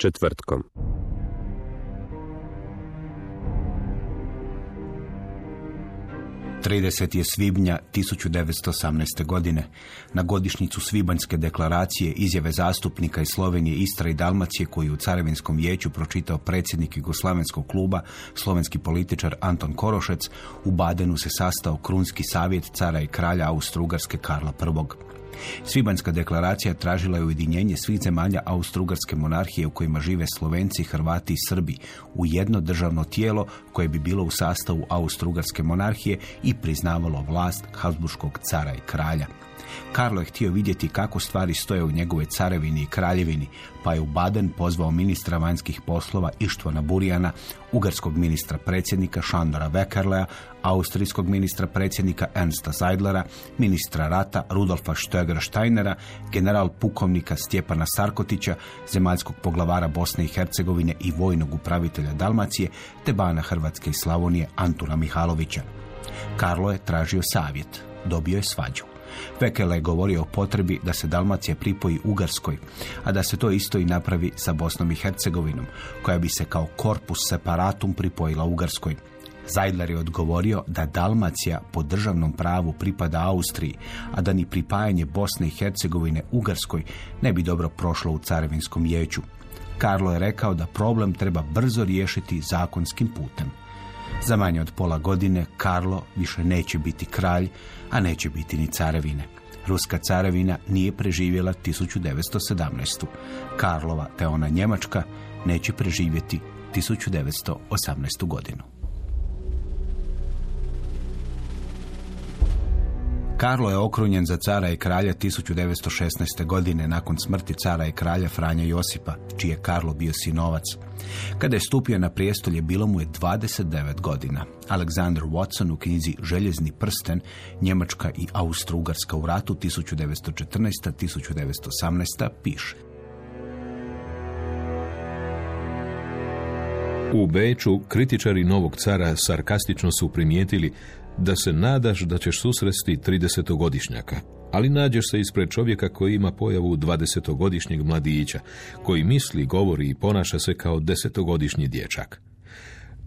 Četvrtkom. Trideset je svibnja 1918. godine. Na godišnjicu Svibanjske deklaracije izjave zastupnika iz Slovenije, Istra i Dalmacije koji u Caravinskom vijeću pročitao predsjednik Jugoslavenskog kluba, slovenski političar Anton Korošec, u Badenu se sastao Krunski savjet cara i kralja Austro-Ugarske Karla I. Svibanjska deklaracija tražila je ujedinjenje svih zemalja Austro-Ugarske monarhije u kojima žive Slovenci, Hrvati i Srbi u jedno državno tijelo koje bi bilo u sastavu Austro-Ugarske monarhije i priznavalo vlast Habsburškog cara i kralja. Karlo je htio vidjeti kako stvari stoje u njegove carevini i kraljevini, pa je u Baden pozvao ministra vanjskih poslova Ištvana Burijana, ugarskog ministra predsjednika Šandora Vekerlea, austrijskog ministra predsjednika Ernsta Seidlera, ministra rata Rudolfa Stögera Steinera, general pukovnika Stjepana Sarkotića, zemaljskog poglavara Bosne i Hercegovine i vojnog upravitelja Dalmacije, te bana Hrvatske i Slavonije Antuna Mihalovića. Karlo je tražio savjet, dobio je svađu. Vekele je govorio o potrebi da se Dalmacija pripoji Ugarskoj, a da se to isto i napravi sa Bosnom i Hercegovinom, koja bi se kao korpus separatum pripojila Ugarskoj. Zajdler je odgovorio da Dalmacija po državnom pravu pripada Austriji, a da ni pripajanje Bosne i Hercegovine Ugarskoj ne bi dobro prošlo u Carevinskom vijeću. Karlo je rekao da problem treba brzo riješiti zakonskim putem. Za manje od pola godine Karlo više neće biti kralj, a neće biti ni carevine. Ruska carevina nije preživjela 1917. Karlova, te ona Njemačka, neće preživjeti 1918. godinu. Karlo je okrunjen za cara i kralja 1916. godine nakon smrti cara i kralja Franja Josipa, čiji je Karlo bio sinovac. Kada je stupio na prijestolje, bilo mu je 29 godina. Alexander Watson u knjizi Željezni prsten, Njemačka i Austro-Ugarska u ratu 1919-1918 piše. U Beču kritičari novog cara sarkastično su primijetili da se nadaš da ćeš susresti 30-godišnjaka, ali nađeš se ispred čovjeka koji ima pojavu 20-godišnjeg mladića, koji misli, govori i ponaša se kao desetogodišnji dječak.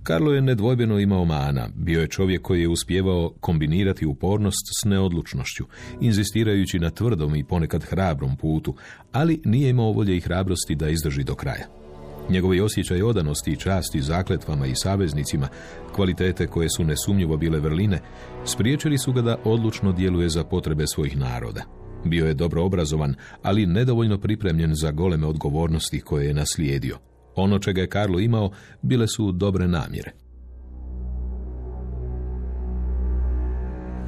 Karlo je nedvojbeno imao mana, bio je čovjek koji je uspjevao kombinirati upornost s neodlučnošću, inzistirajući na tvrdom i ponekad hrabrom putu, ali nije imao volje i hrabrosti da izdrži do kraja. Njegovi osjećaj odanosti i časti zakletvama i saveznicima, kvalitete koje su nesumnjivo bile vrline, spriječili su ga da odlučno djeluje za potrebe svojih naroda. Bio je dobro obrazovan, ali nedovoljno pripremljen za goleme odgovornosti koje je naslijedio. Ono čega je Karlo imao bile su dobre namjere.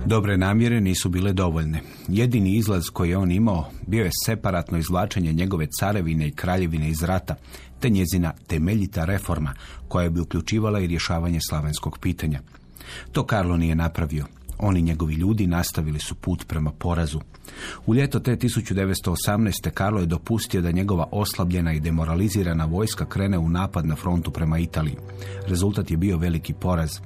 Dobre namjere nisu bile dovoljne. Jedini izlaz koji je on imao bio je separatno izvlačenje njegove carevine i kraljevine iz rata, te njezina temeljita reforma koja bi uključivala i rješavanje slavenskog pitanja. To Karlo nije napravio. Oni njegovi ljudi nastavili su put prema porazu. U ljeto te 1918. Karlo je dopustio da njegova oslabljena i demoralizirana vojska krene u napad na frontu prema Italiji. Rezultat je bio veliki poraz.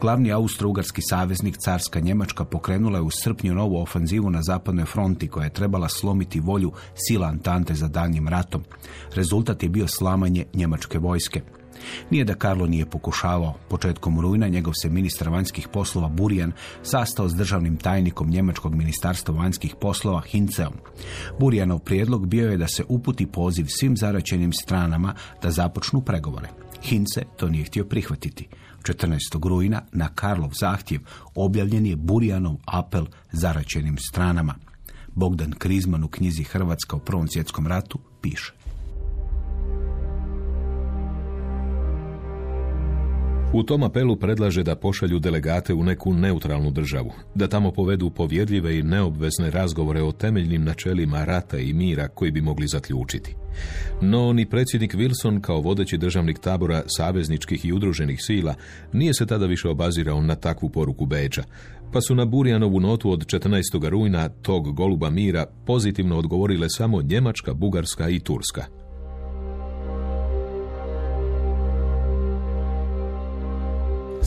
Glavni austro-ugarski saveznik, carska Njemačka, pokrenula je u srpnju novu ofanzivu na zapadnoj fronti koja je trebala slomiti volju sila Antante za daljnjim ratom. Rezultat je bio slamanje njemačke vojske. Nije da Karlo nije pokušavao. Početkom rujna njegov se ministar vanjskih poslova Burijan sastao s državnim tajnikom Njemačkog ministarstva vanjskih poslova Hinceom. Burijanov prijedlog bio je da se uputi poziv svim zaračenim stranama da započnu pregovore. Hince to nije htio prihvatiti. 14. rujna na Karlov zahtjev objavljen je Burjanov apel zaračenim stranama. Bogdan Krizman u knjizi Hrvatska u Prvom svjetskom ratu piše. U tom apelu predlaže da pošalju delegate u neku neutralnu državu, da tamo povedu povjerljive i neobvezne razgovore o temeljnim načelima rata i mira koji bi mogli zaključiti. No, ni predsjednik Wilson kao vodeći državnik tabora savezničkih i udruženih sila nije se tada više obazirao na takvu poruku Beđa, pa su na Burjanovu notu od 14. rujna tog goluba mira pozitivno odgovorile samo Njemačka, Bugarska i Turska.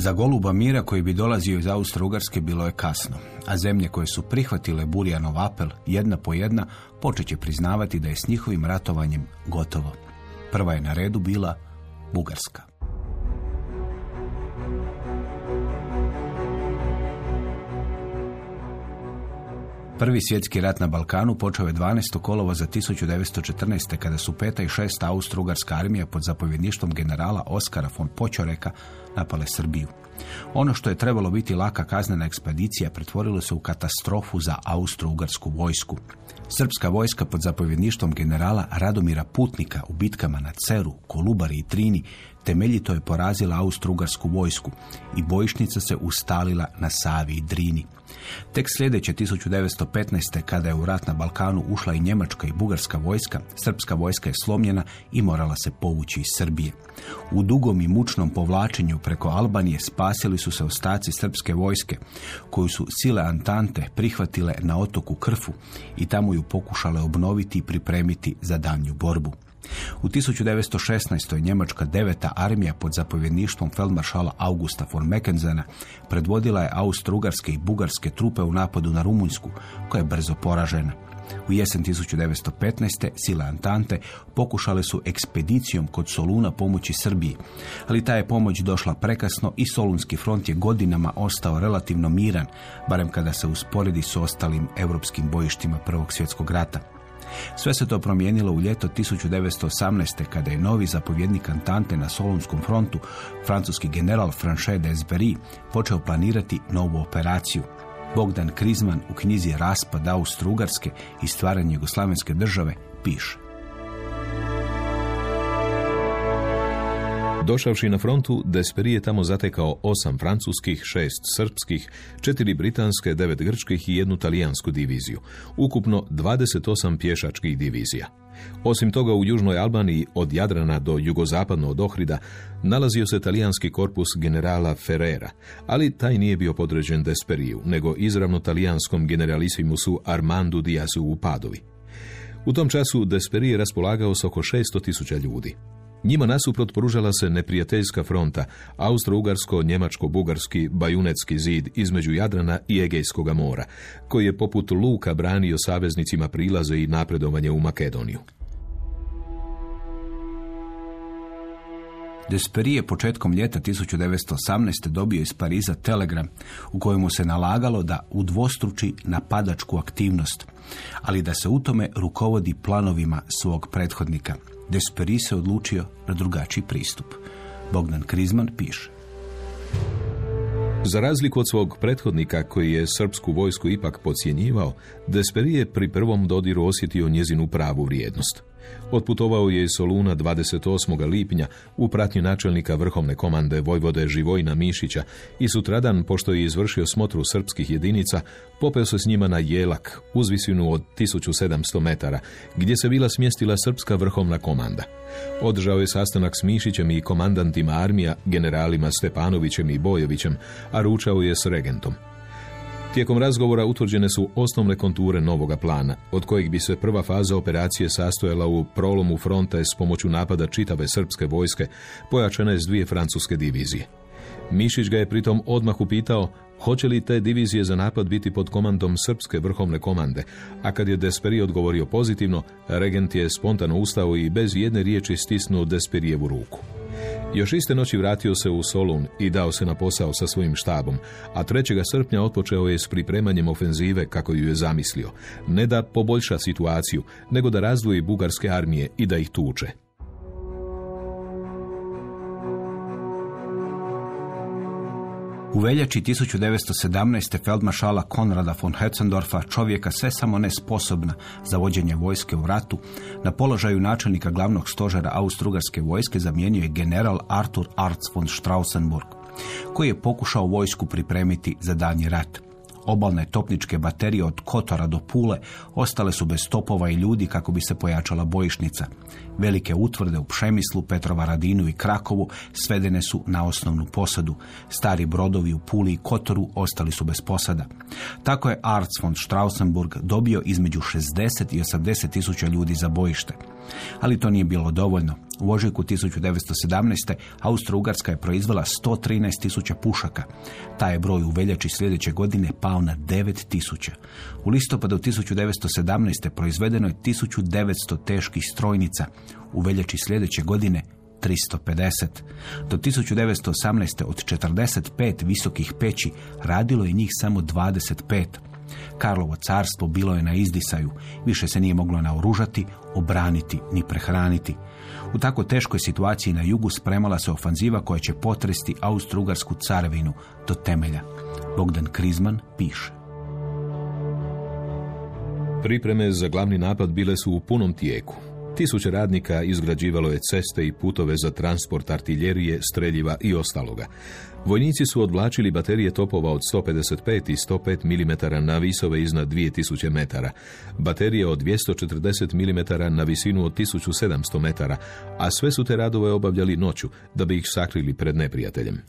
Za goluba mira koji bi dolazio iz Austro-Ugarske bilo je kasno, a zemlje koje su prihvatile Burjanov apel jedna po jedna počet će priznavati da je s njihovim ratovanjem gotovo. Prva je na redu bila Bugarska. Prvi svjetski rat na Balkanu počeo je 12. kolova za 1914. kada su peta i šesta Austro-Ugarska armija pod zapovjedništvom generala Oskara von Počoreka napale Srbiju. Ono što je trebalo biti laka kaznena ekspedicija pretvorilo se u katastrofu za austro-ugarsku vojsku. Srpska vojska pod zapovjedništvom generala Radomira Putnika u bitkama na Ceru, Kolubari i Trini temeljito je porazila austro-ugarsku vojsku i bojišnica se ustalila na Savi i Drini. Tek sljedeće 1915. kada je u rat na Balkanu ušla i njemačka i bugarska vojska, srpska vojska je slomljena i morala se povući iz Srbije. U dugom i mučnom povlačenju preko Albanije spasili su se ostaci srpske vojske, koju su sile Antante prihvatile na otoku Krfu i tamo ju pokušale obnoviti i pripremiti za danju borbu. U 1916. Njemačka deveta armija pod zapovjedništvom feldmaršala Augusta von Meckenzena predvodila je austro-ugarske i bugarske trupe u napadu na Rumunjsku, koja je brzo poražena. U jesen 1915. sile Antante pokušale su ekspedicijom kod Soluna pomoći Srbiji, ali ta je pomoć došla prekasno i Solunski front je godinama ostao relativno miran, barem kada se usporedi s ostalim europskim bojištima Prvog svjetskog rata. Sve se to promijenilo u ljeto 1918. kada je novi zapovjednik Antante na Solunskom frontu, francuski general Franchet d'Esbery, počeo planirati novu operaciju. Bogdan Krizman u knjizi Raspad Austro-Ugarske i stvaranje Jugoslavenske države piše. Došavši na frontu, Desperi je tamo zatekao osam francuskih, šest srpskih, četiri britanske, devet grčkih i jednu talijansku diviziju. Ukupno 28 pješačkih divizija. Osim toga u Južnoj Albaniji od Jadrana do jugozapadno od Ohrida nalazio se talijanski korpus generala Ferrera, ali taj nije bio podređen Desperiju, nego izravno talijanskom generalisimusu Armandu Diazu u Padovi. U tom času Desperi je raspolagao s oko 600 ljudi. Njima nasuprot pružala se neprijateljska fronta, austro-ugarsko-njemačko-bugarski bajunetski zid između Jadrana i Egejskog mora, koji je poput luka branio saveznicima prilaze i napredovanje u Makedoniju. Desperi je početkom ljeta 1918. dobio iz Pariza telegram u kojemu se nalagalo da udvostruči napadačku aktivnost, ali da se u tome rukovodi planovima svog prethodnika – Desperi se odlučio na drugačiji pristup. Bogdan Krizman piše. Za razliku od svog prethodnika koji je srpsku vojsku ipak podcjenjivao, Desperi je pri prvom dodiru osjetio njezinu pravu vrijednost. Otputovao je iz Soluna 28. lipnja u pratnju načelnika vrhovne komande Vojvode Živojna Mišića i sutradan, pošto je izvršio smotru srpskih jedinica, popeo se s njima na Jelak, uz visinu od 1700 metara, gdje se bila smjestila srpska vrhovna komanda. Održao je sastanak s Mišićem i komandantima armija, generalima Stepanovićem i Bojevićem, a ručao je s regentom. Tijekom razgovora utvrđene su osnovne konture novoga plana, od kojih bi se prva faza operacije sastojala u prolomu fronta s pomoću napada čitave srpske vojske, pojačane s dvije francuske divizije. Mišić ga je pritom odmah upitao hoće li te divizije za napad biti pod komandom srpske vrhovne komande, a kad je Desperi odgovorio pozitivno, regent je spontano ustao i bez jedne riječi stisnuo Desperijevu ruku. Još iste noći vratio se u Solun i dao se na posao sa svojim štabom, a 3. srpnja otpočeo je s pripremanjem ofenzive kako ju je zamislio. Ne da poboljša situaciju, nego da razdvoji bugarske armije i da ih tuče. U veljači 1917. feldmašala Konrada von Hetzendorfa, čovjeka sve samo nesposobna za vođenje vojske u ratu, na položaju načelnika glavnog stožera Austrougarske vojske zamijenio je general Arthur Arts von Strausenburg, koji je pokušao vojsku pripremiti za danji rat. Obalne topničke baterije od Kotora do Pule ostale su bez topova i ljudi kako bi se pojačala bojišnica. Velike utvrde u Pšemislu, Petrova Radinu i Krakovu svedene su na osnovnu posadu. Stari brodovi u Puli i Kotoru ostali su bez posada. Tako je Arts von Strausenburg dobio između 60 i 80 tisuća ljudi za bojište. Ali to nije bilo dovoljno. U ožujku 1917. Austro-Ugarska je proizvela 113 tisuća pušaka. Taj je broj u veljači sljedeće godine pao na 9 tisuća. U listopadu 1917. proizvedeno je 1900 teških strojnica. U veljači sljedeće godine 350. Do 1918. od 45 visokih peći radilo je njih samo 25. Karlovo carstvo bilo je na izdisaju, više se nije moglo naoružati, obraniti ni prehraniti. U tako teškoj situaciji na jugu spremala se ofanziva koja će potresti Austro-Ugarsku carevinu do temelja. Bogdan Krizman piše. Pripreme za glavni napad bile su u punom tijeku. Tisuće radnika izgrađivalo je ceste i putove za transport artiljerije, streljiva i ostaloga. Vojnici su odvlačili baterije topova od 155 i 105 mm na visove iznad 2000 metara, baterije od 240 mm na visinu od 1700 metara, a sve su te radove obavljali noću da bi ih sakrili pred neprijateljem.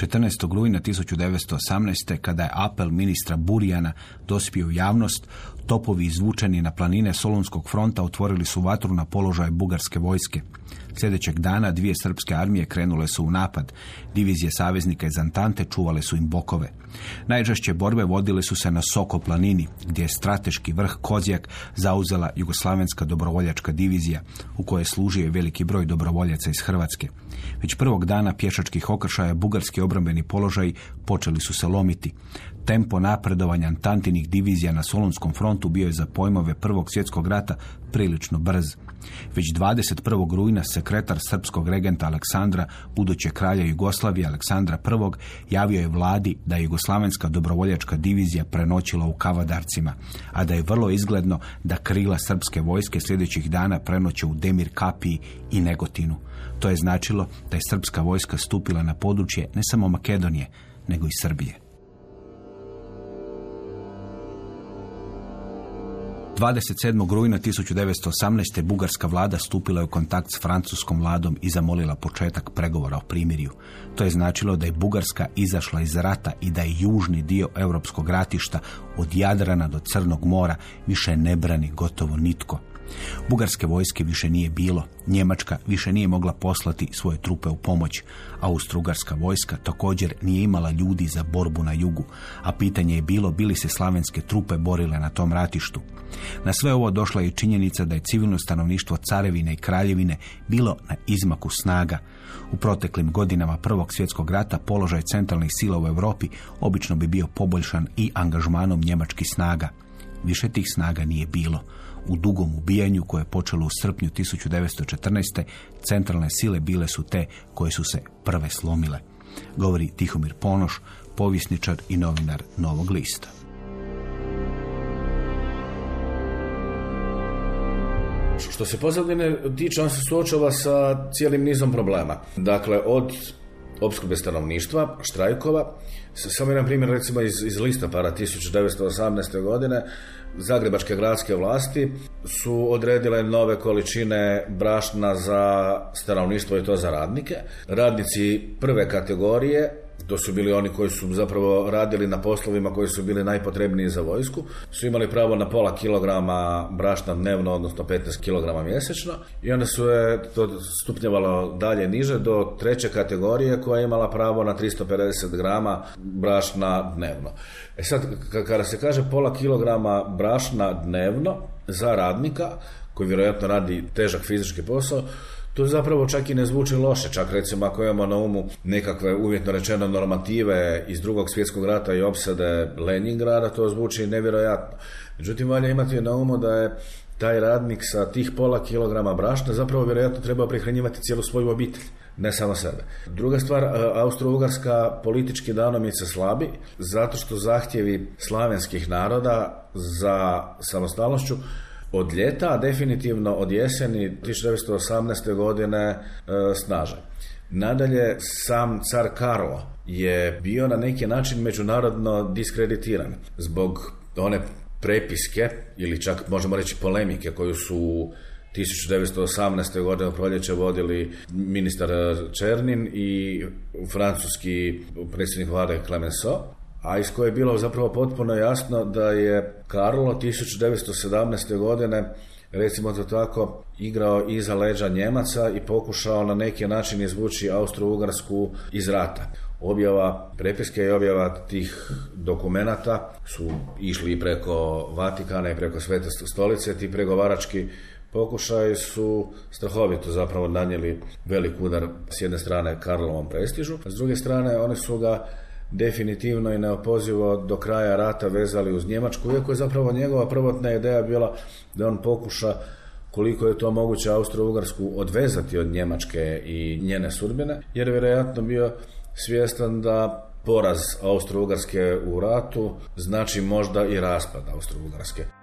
14. rujna 1918. kada je apel ministra Burijana dospio u javnost, topovi izvučeni na planine Solunskog fronta otvorili su vatru na položaj bugarske vojske. Sljedećeg dana dvije srpske armije krenule su u napad. Divizije saveznika iz Antante čuvale su im bokove. Najžešće borbe vodile su se na Soko planini, gdje je strateški vrh Kozjak zauzela Jugoslavenska dobrovoljačka divizija, u kojoj služio je veliki broj dobrovoljaca iz Hrvatske. Već prvog dana pješačkih okršaja bugarski obrambeni položaj počeli su se lomiti. Tempo napredovanja Antantinih divizija na Solonskom frontu bio je za pojmove Prvog svjetskog rata prilično brz. Već 21. rujna sekretar srpskog regenta Aleksandra, buduće kralja Jugoslavije Aleksandra I, javio je vladi da je Jugoslavenska dobrovoljačka divizija prenoćila u Kavadarcima, a da je vrlo izgledno da krila srpske vojske sljedećih dana prenoće u Demir Kapiji i Negotinu. To je značilo da je srpska vojska stupila na područje ne samo Makedonije, nego i Srbije. 27. rujna 1918. bugarska vlada stupila je u kontakt s francuskom vladom i zamolila početak pregovora o primirju. To je značilo da je Bugarska izašla iz rata i da je južni dio europskog ratišta od Jadrana do Crnog mora više ne brani gotovo nitko. Bugarske vojske više nije bilo, Njemačka više nije mogla poslati svoje trupe u pomoć, Austrougarska vojska također nije imala ljudi za borbu na jugu, a pitanje je bilo bili se slavenske trupe borile na tom ratištu. Na sve ovo došla je činjenica da je civilno stanovništvo carevine i kraljevine bilo na izmaku snaga. U proteklim godinama Prvog svjetskog rata položaj centralnih sila u Europi obično bi bio poboljšan i angažmanom njemačkih snaga. Više tih snaga nije bilo. U dugom ubijanju koje je počelo u srpnju 1914. centralne sile bile su te koje su se prve slomile. Govori Tihomir Ponoš, povjesničar i novinar Novog lista. Što se pozadine tiče, on se suočava sa cijelim nizom problema. Dakle, od opskrbe stanovništva, štrajkova. Samo jedan primjer recimo iz, iz listopada 1918. godine Zagrebačke gradske vlasti su odredile nove količine brašna za stanovništvo i to za radnike. Radnici prve kategorije to su bili oni koji su zapravo radili na poslovima koji su bili najpotrebniji za vojsku, su imali pravo na pola kilograma brašna dnevno, odnosno 15 kilograma mjesečno i onda su je to stupnjevalo dalje niže do treće kategorije koja je imala pravo na 350 grama brašna dnevno. E sad, kada se kaže pola kilograma brašna dnevno za radnika, koji vjerojatno radi težak fizički posao, to zapravo čak i ne zvuči loše, čak recimo ako imamo na umu nekakve uvjetno rečeno normative iz drugog svjetskog rata i opsade Leningrada, to zvuči nevjerojatno. Međutim, valja imati na umu da je taj radnik sa tih pola kilograma brašna zapravo vjerojatno treba prihranjivati cijelu svoju obitelj. ne samo sebe. Druga stvar, e, Austro-Ugarska politički danomice slabi, zato što zahtjevi slavenskih naroda za samostalnošću od ljeta, a definitivno od jeseni 1918. godine e, snaže. Nadalje, sam car Karlo je bio na neki način međunarodno diskreditiran zbog one prepiske ili čak možemo reći polemike koju su 1918. godine u proljeće vodili ministar Černin i francuski predsjednik vlade Clemenceau, a iz koje je bilo zapravo potpuno jasno da je Karlo 1917. godine recimo to tako, igrao iza leđa Njemaca i pokušao na neki način izvući Austro-Ugarsku iz rata. Objava prepiske i objava tih dokumenata su išli preko Vatikana i preko Svete stolice, ti pregovarački pokušaji su strahovito zapravo nanijeli velik udar s jedne strane Karlovom prestižu, a s druge strane oni su ga definitivno i neopozivo do kraja rata vezali uz Njemačku, iako je zapravo njegova prvotna ideja bila da on pokuša koliko je to moguće Austro-Ugarsku odvezati od Njemačke i njene sudbine, jer je vjerojatno bio svjestan da poraz Austro-Ugarske u ratu znači možda i raspad Austro-Ugarske.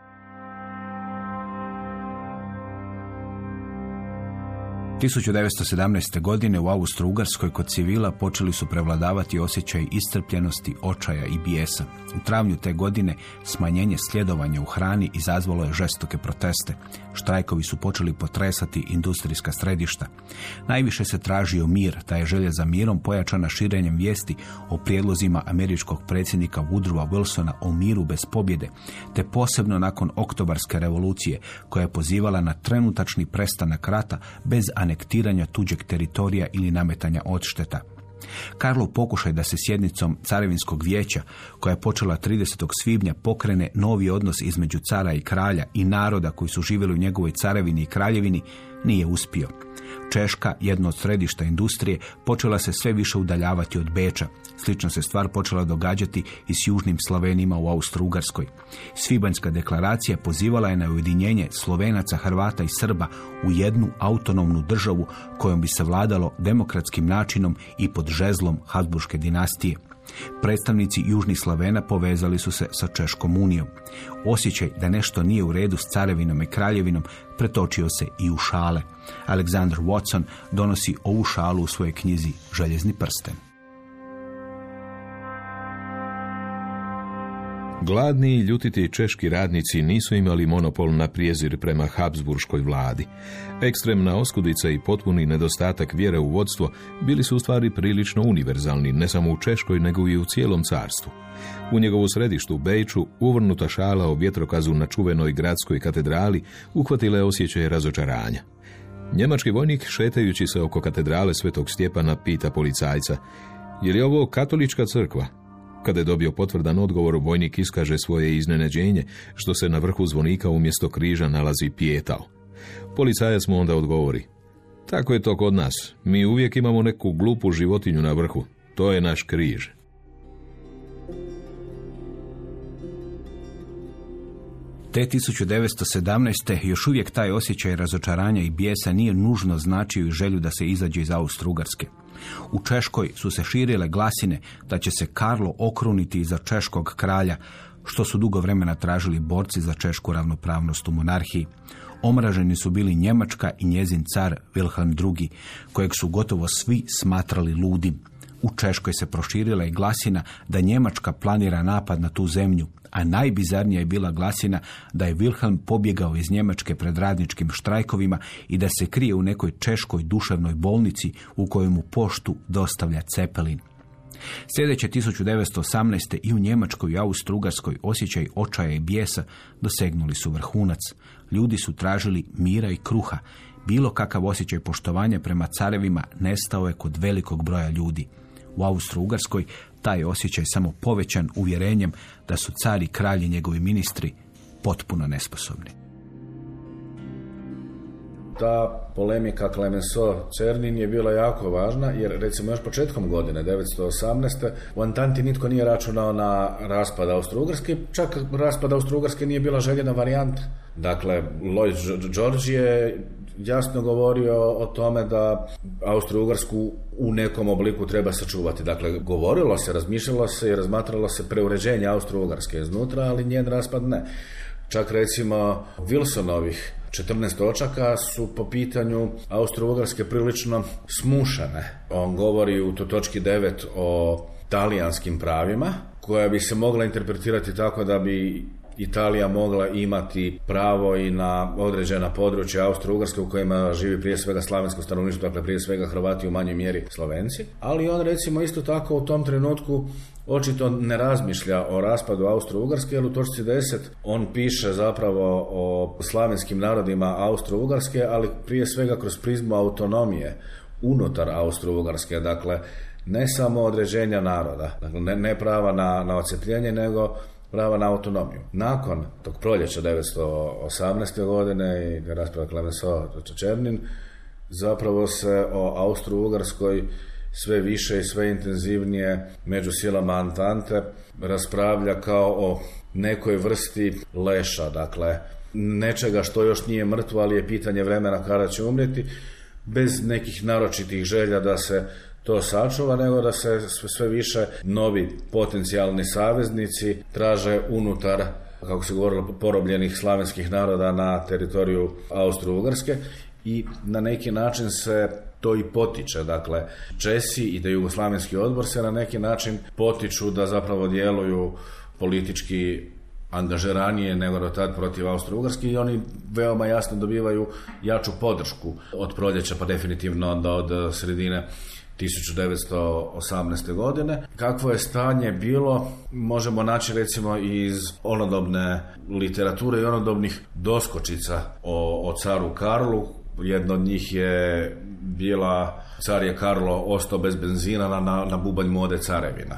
1917. godine u Austro-Ugarskoj kod civila počeli su prevladavati osjećaj iscrpljenosti, očaja i bijesa. U travnju te godine smanjenje sljedovanja u hrani izazvalo je žestoke proteste. Štrajkovi su počeli potresati industrijska središta. Najviše se tražio mir, ta je želja za mirom pojačana širenjem vijesti o prijedlozima američkog predsjednika Woodrowa Wilsona o miru bez pobjede, te posebno nakon oktobarske revolucije koja je pozivala na trenutačni prestanak rata bez anektiranja tuđeg teritorija ili nametanja odšteta. Karlo pokušaj da se sjednicom Carevinskog vijeća, koja je počela 30. svibnja, pokrene novi odnos između cara i kralja i naroda koji su živjeli u njegovoj carevini i kraljevini, nije uspio. Češka, jedno od središta industrije, počela se sve više udaljavati od Beča. Slično se stvar počela događati i s južnim Slovenima u Austro-Ugarskoj. Svibanjska deklaracija pozivala je na ujedinjenje Slovenaca, Hrvata i Srba u jednu autonomnu državu kojom bi se vladalo demokratskim načinom i pod žezlom Habsburške dinastije. Predstavnici Južnih Slavena povezali su se sa Češkom unijom. Osjećaj da nešto nije u redu s carevinom i kraljevinom pretočio se i u šale. Aleksandar Watson donosi ovu šalu u svojoj knjizi Željezni prsten. Gladni i ljutiti češki radnici nisu imali monopol na prijezir prema Habsburškoj vladi. Ekstremna oskudica i potpuni nedostatak vjere u vodstvo bili su u stvari prilično univerzalni, ne samo u Češkoj, nego i u cijelom carstvu. U njegovu središtu Bejču uvrnuta šala o vjetrokazu na čuvenoj gradskoj katedrali uhvatila je osjećaj razočaranja. Njemački vojnik, šetajući se oko katedrale Svetog Stjepana, pita policajca, je li ovo katolička crkva? Kada je dobio potvrdan odgovor, vojnik iskaže svoje iznenađenje, što se na vrhu zvonika umjesto križa nalazi pijetao. Policajac mu onda odgovori, tako je to kod nas, mi uvijek imamo neku glupu životinju na vrhu, to je naš križ. Te 1917. još uvijek taj osjećaj razočaranja i bijesa nije nužno značio i želju da se izađe iz Austro-Ugarske. U Češkoj su se širile glasine da će se Karlo okruniti za češkog kralja, što su dugo vremena tražili borci za češku ravnopravnost u monarhiji. Omraženi su bili Njemačka i njezin car Wilhelm II, kojeg su gotovo svi smatrali ludim. U Češkoj se proširila i glasina da Njemačka planira napad na tu zemlju, a najbizarnija je bila glasina da je Wilhelm pobjegao iz Njemačke pred radničkim štrajkovima i da se krije u nekoj češkoj duševnoj bolnici u kojoj mu poštu dostavlja Cepelin. Sljedeće 1918. i u Njemačkoj i Austro-Ugarskoj osjećaj očaja i bijesa dosegnuli su vrhunac. Ljudi su tražili mira i kruha. Bilo kakav osjećaj poštovanja prema carevima nestao je kod velikog broja ljudi. U Austro-Ugarskoj taj osjećaj samo povećan uvjerenjem da su cari, kralji, njegovi ministri potpuno nesposobni. Ta polemika Clemenceau Cernin je bila jako važna jer recimo još početkom godine 1918. u Antanti nitko nije računao na raspad Austro-Ugrske, čak raspad Austro-Ugrske nije bila željena varijanta. Dakle, Lloyd George je jasno govorio o tome da Austro-Ugarsku u nekom obliku treba sačuvati. Dakle, govorilo se, razmišljalo se i razmatralo se preuređenje Austro-Ugarske iznutra, ali njen raspad ne. Čak recimo Wilsonovih 14 točaka su po pitanju Austro-Ugarske prilično smušane. On govori u to točki 9 o talijanskim pravima, koja bi se mogla interpretirati tako da bi Italija mogla imati pravo i na određena područja Austro-Ugarske u kojima živi prije svega slavensko stanovništvo, dakle prije svega Hrvati u manjoj mjeri Slovenci, ali on recimo isto tako u tom trenutku očito ne razmišlja o raspadu Austro-Ugarske, jer u točci 10 on piše zapravo o slavenskim narodima Austro-Ugarske, ali prije svega kroz prizmu autonomije unutar Austro-Ugarske, dakle ne samo određenja naroda, dakle ne, ne prava na, na ocepljenje, nego prava na autonomiju. Nakon tog proljeća 1918. godine i rasprava Clemenceau Černin, zapravo se o Austro-Ugarskoj sve više i sve intenzivnije među silama Antante raspravlja kao o nekoj vrsti leša, dakle nečega što još nije mrtvo, ali je pitanje vremena kada će umrijeti, bez nekih naročitih želja da se to sačuva, nego da se sve više novi potencijalni saveznici traže unutar kako se govorilo, porobljenih slavenskih naroda na teritoriju Austro-Ugrske i na neki način se to i potiče. Dakle, Česi i da Jugoslavenski odbor se na neki način potiču da zapravo djeluju politički angažeranije nego tad protiv Austro-Ugrske i oni veoma jasno dobivaju jaču podršku od proljeća pa definitivno onda od sredine 1918. godine. Kakvo je stanje bilo, možemo naći recimo iz onodobne literature i onodobnih doskočica o, o caru Karlu. Jedna od njih je bila car je Karlo ostao bez benzina na, na bubanj mode carevina.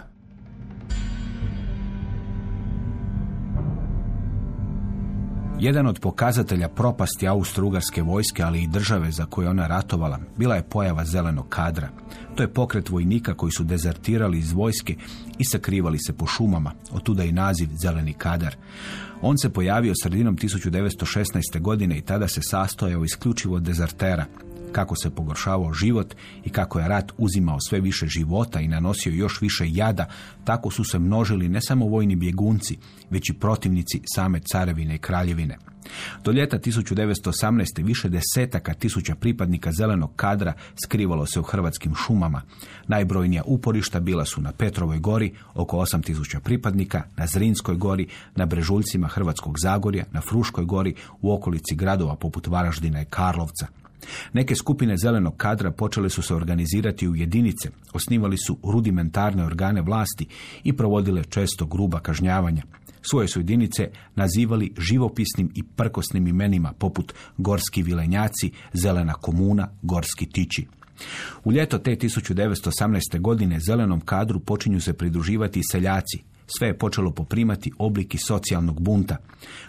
Jedan od pokazatelja propasti austro-ugarske vojske, ali i države za koje ona ratovala, bila je pojava zelenog kadra. To je pokret vojnika koji su dezertirali iz vojske i sakrivali se po šumama, otuda i naziv zeleni kadar. On se pojavio sredinom 1916. godine i tada se sastojao isključivo od dezertera, kako se pogoršavao život i kako je rat uzimao sve više života i nanosio još više jada, tako su se množili ne samo vojni bjegunci, već i protivnici same carevine i kraljevine. Do ljeta 1918. više desetaka tisuća pripadnika zelenog kadra skrivalo se u hrvatskim šumama. Najbrojnija uporišta bila su na Petrovoj gori, oko 8000 pripadnika, na Zrinskoj gori, na Brežuljcima Hrvatskog Zagorja, na Fruškoj gori, u okolici gradova poput Varaždina i Karlovca. Neke skupine zelenog kadra počele su se organizirati u jedinice, osnivali su rudimentarne organe vlasti i provodile često gruba kažnjavanja. Svoje su jedinice nazivali živopisnim i prkosnim imenima poput Gorski vilenjaci, Zelena komuna, Gorski tiči. U ljeto te 1918. godine zelenom kadru počinju se pridruživati seljaci, sve je počelo poprimati obliki socijalnog bunta.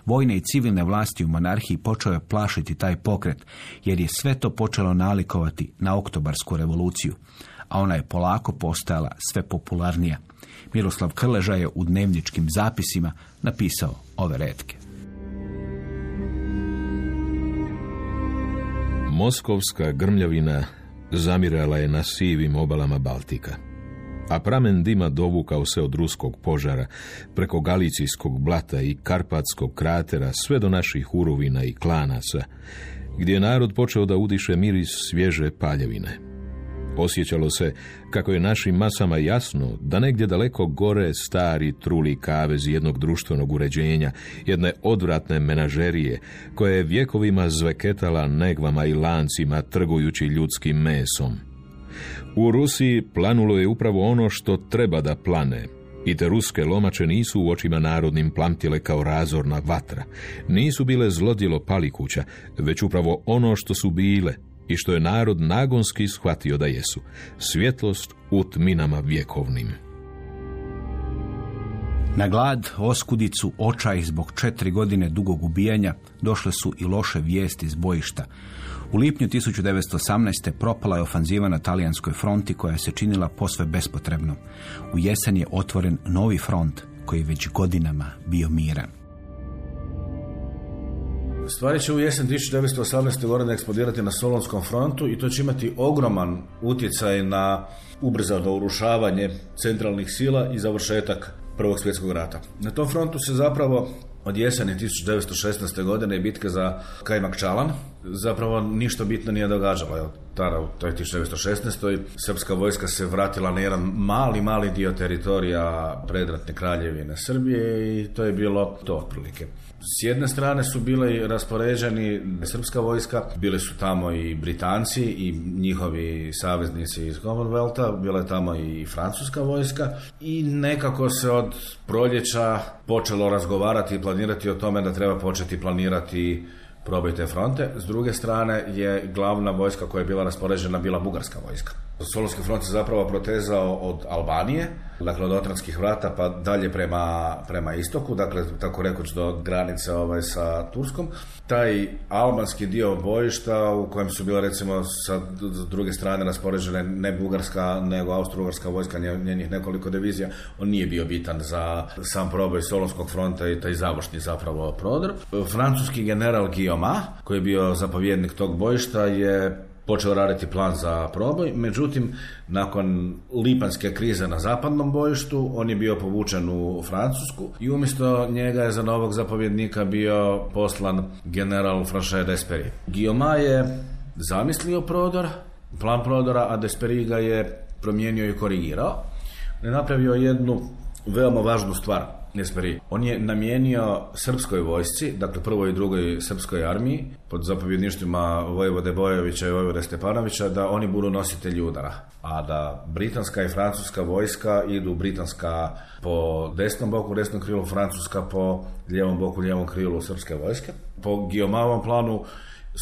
Vojne i civilne vlasti u monarhiji počeo je plašiti taj pokret, jer je sve to počelo nalikovati na oktobarsku revoluciju, a ona je polako postajala sve popularnija. Miroslav Krleža je u dnevničkim zapisima napisao ove redke. Moskovska grmljavina zamirala je na sivim obalama Baltika a pramen dima dovukao se od ruskog požara, preko galicijskog blata i karpatskog kratera, sve do naših urovina i klanaca, gdje je narod počeo da udiše miris svježe paljevine. Osjećalo se kako je našim masama jasno da negdje daleko gore stari truli kavez jednog društvenog uređenja, jedne odvratne menažerije, koja je vjekovima zveketala negvama i lancima trgujući ljudskim mesom, u Rusiji planulo je upravo ono što treba da plane, i te ruske lomače nisu u očima narodnim plamtile kao razorna vatra. Nisu bile zlodjelo palikuća, već upravo ono što su bile i što je narod nagonski shvatio da jesu. Svjetlost u tminama vjekovnim. Na glad, oskudicu, očaj zbog četiri godine dugog ubijanja došle su i loše vijesti iz bojišta. U lipnju 1918. propala je ofanziva na talijanskoj fronti koja se činila posve bespotrebno. U jesen je otvoren novi front koji je već godinama bio miran. Stvari će u jesen 1918. godine eksplodirati na Solonskom frontu i to će imati ogroman utjecaj na ubrzano urušavanje centralnih sila i završetak Prvog svjetskog rata. Na tom frontu se zapravo od jeseni 1916. godine i bitke za Kajmak Čalan zapravo ništa bitno nije događalo. Evo, tada u toj 1916. srpska vojska se vratila na jedan mali, mali dio teritorija predratne kraljevine Srbije i to je bilo to otprilike. S jedne strane su bile raspoređeni srpska vojska, bili su tamo i Britanci i njihovi saveznici iz Commonwealtha, bila je tamo i francuska vojska i nekako se od proljeća počelo razgovarati i planirati o tome da treba početi planirati proboj te fronte. S druge strane je glavna vojska koja je bila raspoređena bila bugarska vojska. Solonski front se zapravo protezao od Albanije, dakle od Otranskih vrata pa dalje prema, prema istoku, dakle tako rekuć do granice ovaj, sa Turskom. Taj albanski dio bojišta u kojem su bile recimo sa druge strane raspoređene ne bugarska nego austro-ugarska vojska, njenih nekoliko divizija, on nije bio bitan za sam proboj Solonskog fronta i taj završni zapravo prodor. Francuski general Guillaume, koji je bio zapovjednik tog bojišta, je počeo raditi plan za proboj, međutim, nakon lipanske krize na zapadnom bojištu, on je bio povučen u Francusku i umjesto njega je za novog zapovjednika bio poslan general Franchet Desperi. Guillaume je zamislio prodor, plan prodora, a Desperi ga je promijenio i korigirao. je napravio jednu veoma važnu stvar. Nesperi. On je namijenio srpskoj vojsci, dakle prvoj i drugoj srpskoj armiji, pod zapovjedništvima Vojvode Bojovića i Vojvode Stepanovića, da oni budu nositelji udara. A da britanska i francuska vojska idu britanska po desnom boku, desnom krilu, francuska po lijevom boku, lijevom krilu srpske vojske. Po Giomavom planu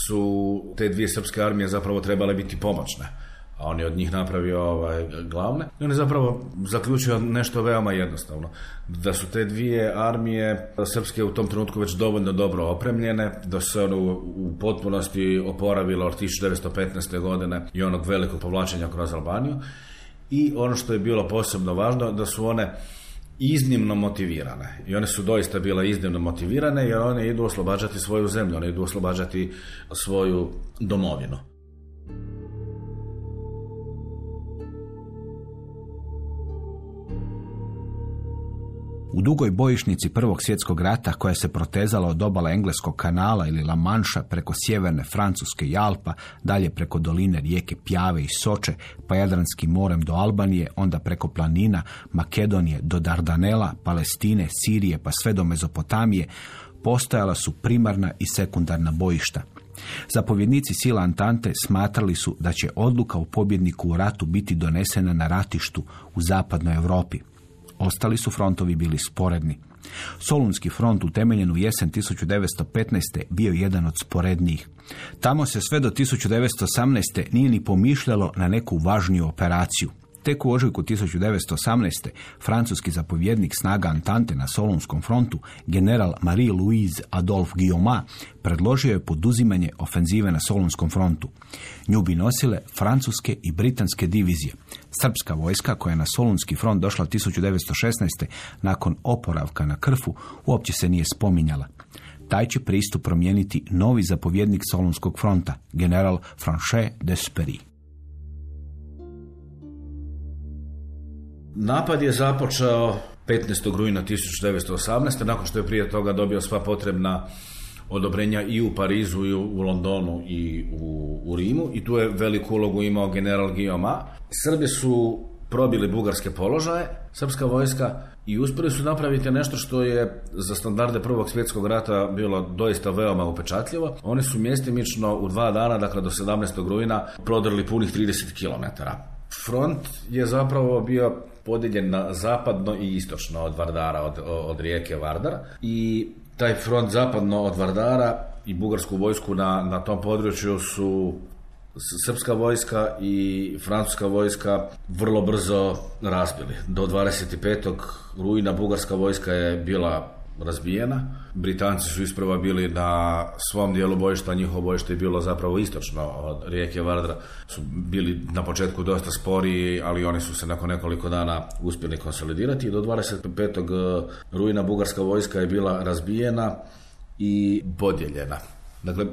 su te dvije srpske armije zapravo trebale biti pomoćne a on je od njih napravio ovaj, glavne. I on je zapravo zaključio nešto veoma jednostavno. Da su te dvije armije srpske u tom trenutku već dovoljno dobro opremljene, da se ono u potpunosti oporavilo od 1915. godine i onog velikog povlačenja kroz Albaniju. I ono što je bilo posebno važno, da su one iznimno motivirane. I one su doista bile iznimno motivirane jer one idu oslobađati svoju zemlju, one idu oslobađati svoju domovinu. U dugoj bojišnici Prvog svjetskog rata koja se protezala od obala Engleskog kanala ili La Manša preko sjeverne Francuske i Alpa, dalje preko doline rijeke Pjave i Soče, pa Jadranskim morem do Albanije, onda preko planina, Makedonije do Dardanela, Palestine, Sirije pa sve do Mezopotamije, postojala su primarna i sekundarna bojišta. Zapovjednici sila Antante smatrali su da će odluka o pobjedniku u ratu biti donesena na ratištu u zapadnoj Europi. Ostali su frontovi bili sporedni. Solunski front utemeljen u jesen 1915. bio jedan od sporednijih. Tamo se sve do 1918. nije ni pomišljalo na neku važniju operaciju. Tek u ožujku 1918. francuski zapovjednik snaga Antante na Solunskom frontu, general Marie-Louise Adolphe Guillaume, predložio je poduzimanje ofenzive na Solunskom frontu. Nju bi nosile francuske i britanske divizije. Srpska vojska koja je na Solunski front došla 1916. nakon oporavka na Krfu uopće se nije spominjala. Taj će pristup promijeniti novi zapovjednik Solunskog fronta, general Franchet Desperi. Napad je započeo 15. rujna 1918. nakon što je prije toga dobio sva potrebna odobrenja i u Parizu i u Londonu i u, u Rimu i tu je veliku ulogu imao general Guillaume. Srbi su probili bugarske položaje, srpska vojska i uspjeli su napraviti nešto što je za standarde Prvog svjetskog rata bilo doista veoma upečatljivo. Oni su mjestimično u dva dana, dakle do 17. rujna, prodrli punih 30 km. Front je zapravo bio podijeljen na zapadno i istočno od Vardara, od, od rijeke Vardar i taj front zapadno od Vardara i bugarsku vojsku na, na tom području su srpska vojska i francuska vojska vrlo brzo razbili. Do 25. rujna bugarska vojska je bila razbijena. Britanci su isprava bili na svom dijelu bojišta, njihovo bojište je bilo zapravo istočno od rijeke Vardra. Su bili na početku dosta sporiji, ali oni su se nakon nekoliko dana uspjeli konsolidirati. Do 25. rujna bugarska vojska je bila razbijena i podijeljena. Dakle,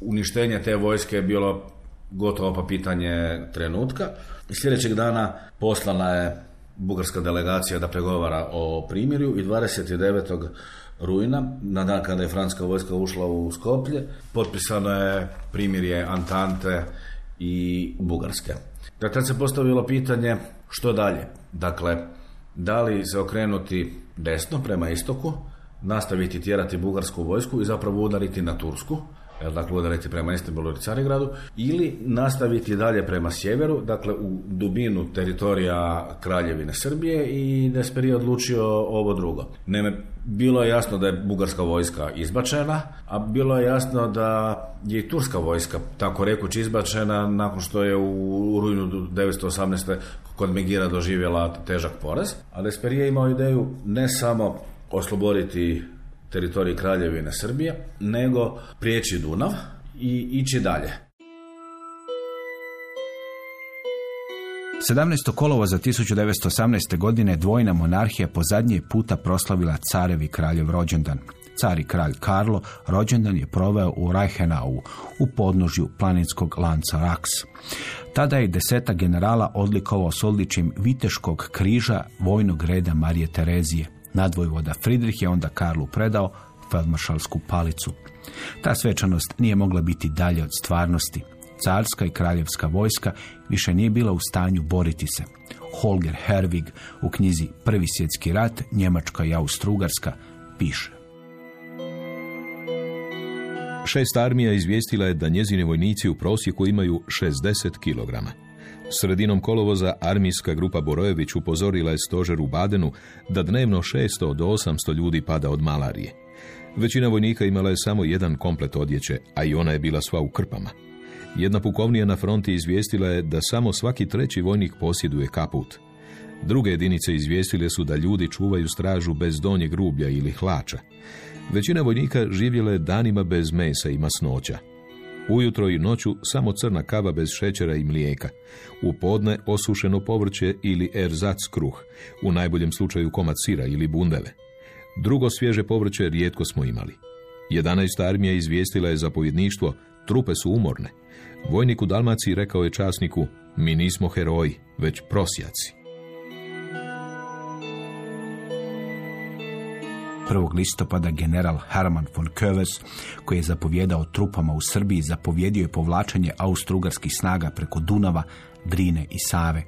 uništenje te vojske je bilo gotovo pa pitanje trenutka. Sljedećeg dana poslana je bugarska delegacija da pregovara o primirju i 29. rujna, na dan kada je franska vojska ušla u Skoplje, potpisano je primirje Antante i Bugarske. Dakle, tad se postavilo pitanje što dalje. Dakle, da li se okrenuti desno prema istoku, nastaviti tjerati bugarsku vojsku i zapravo udariti na Tursku, dakle udariti prema Istanbulu ili Carigradu, ili nastaviti dalje prema sjeveru, dakle u dubinu teritorija Kraljevine Srbije i je odlučio ovo drugo. Naime, bilo je jasno da je bugarska vojska izbačena, a bilo je jasno da je i turska vojska, tako rekuć, izbačena nakon što je u rujnu 1918. kod Megira doživjela težak poraz. A Desperije je imao ideju ne samo osloboditi teritorij Kraljevine Srbije, nego prijeći Dunav i ići dalje. 17. kolova za 1918. godine dvojna monarhija po zadnji puta proslavila carevi kraljev rođendan. Car i kralj Karlo rođendan je proveo u Reichenau, u podnožju planinskog lanca Rax. Tada je deseta generala odlikovao s odličjem Viteškog križa vojnog reda Marije Terezije. Nadvojvoda Friedrich je onda Karlu predao feldmaršalsku palicu. Ta svečanost nije mogla biti dalje od stvarnosti. Carska i kraljevska vojska više nije bila u stanju boriti se. Holger Herwig u knjizi Prvi svjetski rat, Njemačka i Austrougarska piše. Šest armija izvijestila je da njezine vojnici u prosjeku imaju 60 kg. Sredinom kolovoza armijska grupa Borojević upozorila je stožer u Badenu da dnevno 600 do 800 ljudi pada od malarije. Većina vojnika imala je samo jedan komplet odjeće, a i ona je bila sva u krpama. Jedna pukovnija na fronti izvijestila je da samo svaki treći vojnik posjeduje kaput. Druge jedinice izvijestile su da ljudi čuvaju stražu bez donjeg rublja ili hlača. Većina vojnika živjela je danima bez mesa i masnoća. Ujutro i noću samo crna kava bez šećera i mlijeka. U podne osušeno povrće ili erzac kruh, u najboljem slučaju komad sira ili bundeve. Drugo svježe povrće rijetko smo imali. 11. armija izvijestila je zapovjedništvo, trupe su umorne. Vojnik u Dalmaciji rekao je časniku, mi nismo heroji, već prosjaci. 1. listopada general Hermann von Köves, koji je zapovjedao trupama u Srbiji, zapovjedio je povlačenje austrugarskih snaga preko Dunava, Drine i Save.